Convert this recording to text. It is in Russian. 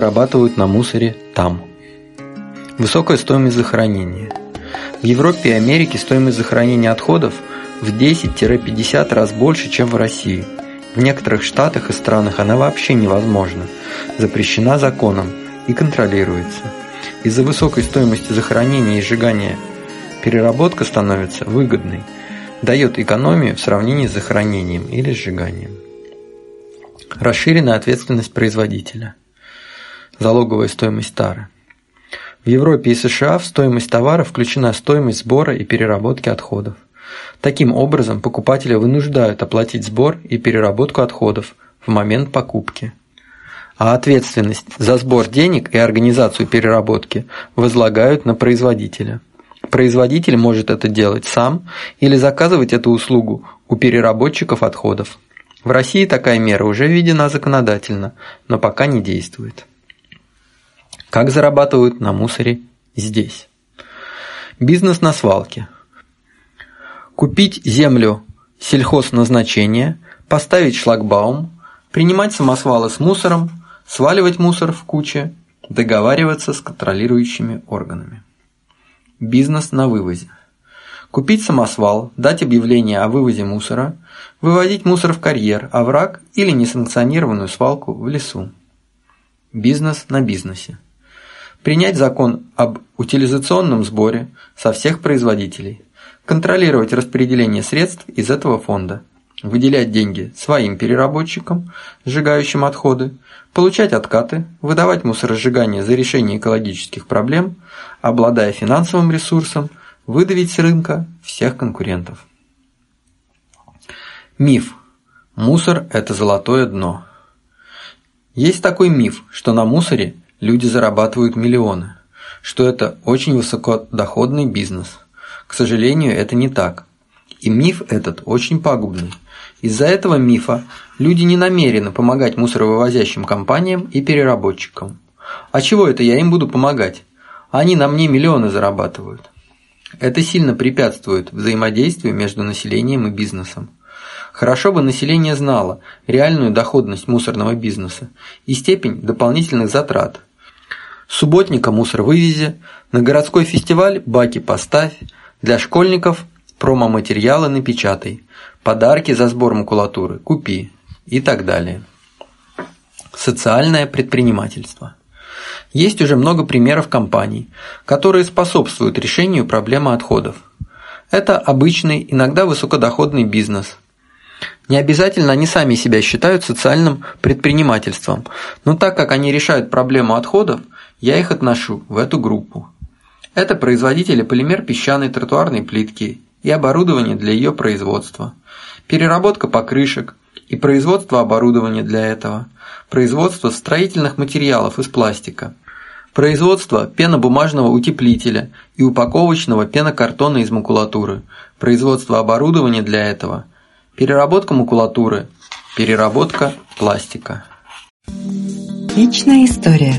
Зарабатывают на мусоре там. Высокая стоимость захоронения. В Европе и Америке стоимость захоронения отходов в 10-50 раз больше, чем в России. В некоторых штатах и странах она вообще невозможна, запрещена законом и контролируется. Из-за высокой стоимости захоронения и сжигания переработка становится выгодной, дает экономию в сравнении с захоронением или сжиганием. Расширенная ответственность производителя – залоговая стоимость тары. В Европе и США в стоимость товара включена стоимость сбора и переработки отходов. Таким образом, покупателя вынуждают оплатить сбор и переработку отходов в момент покупки. А ответственность за сбор денег и организацию переработки возлагают на производителя. Производитель может это делать сам или заказывать эту услугу у переработчиков отходов. В России такая мера уже введена законодательно, но пока не действует. Как зарабатывают на мусоре здесь? Бизнес на свалке. Купить землю сельхозназначения, поставить шлагбаум, принимать самосвалы с мусором, сваливать мусор в куче, договариваться с контролирующими органами. Бизнес на вывозе. Купить самосвал, дать объявление о вывозе мусора, выводить мусор в карьер, овраг или несанкционированную свалку в лесу. Бизнес на бизнесе принять закон об утилизационном сборе со всех производителей, контролировать распределение средств из этого фонда, выделять деньги своим переработчикам, сжигающим отходы, получать откаты, выдавать мусоросжигание за решение экологических проблем, обладая финансовым ресурсом, выдавить с рынка всех конкурентов. Миф. Мусор – это золотое дно. Есть такой миф, что на мусоре люди зарабатывают миллионы, что это очень высокодоходный бизнес. К сожалению, это не так. И миф этот очень пагубный. Из-за этого мифа люди не намерены помогать мусоровывозящим компаниям и переработчикам. А чего это я им буду помогать? Они на мне миллионы зарабатывают. Это сильно препятствует взаимодействию между населением и бизнесом. Хорошо бы население знало реальную доходность мусорного бизнеса и степень дополнительных затрат, субботника мусор вывези, на городской фестиваль баки поставь, для школьников промо-материалы напечатай, подарки за сбор макулатуры купи и так далее. Социальное предпринимательство. Есть уже много примеров компаний, которые способствуют решению проблемы отходов. Это обычный, иногда высокодоходный бизнес. Не обязательно они сами себя считают социальным предпринимательством, но так как они решают проблему отходов, я их отношу в эту группу. Это производители полимер песчаной тротуарной плитки и оборудование для ее производства, переработка покрышек и производство оборудования для этого, производство строительных материалов из пластика, производство пенобумажного утеплителя и упаковочного пенокартона из макулатуры, производство оборудования для этого, переработка макулатуры, переработка пластика. Личная история.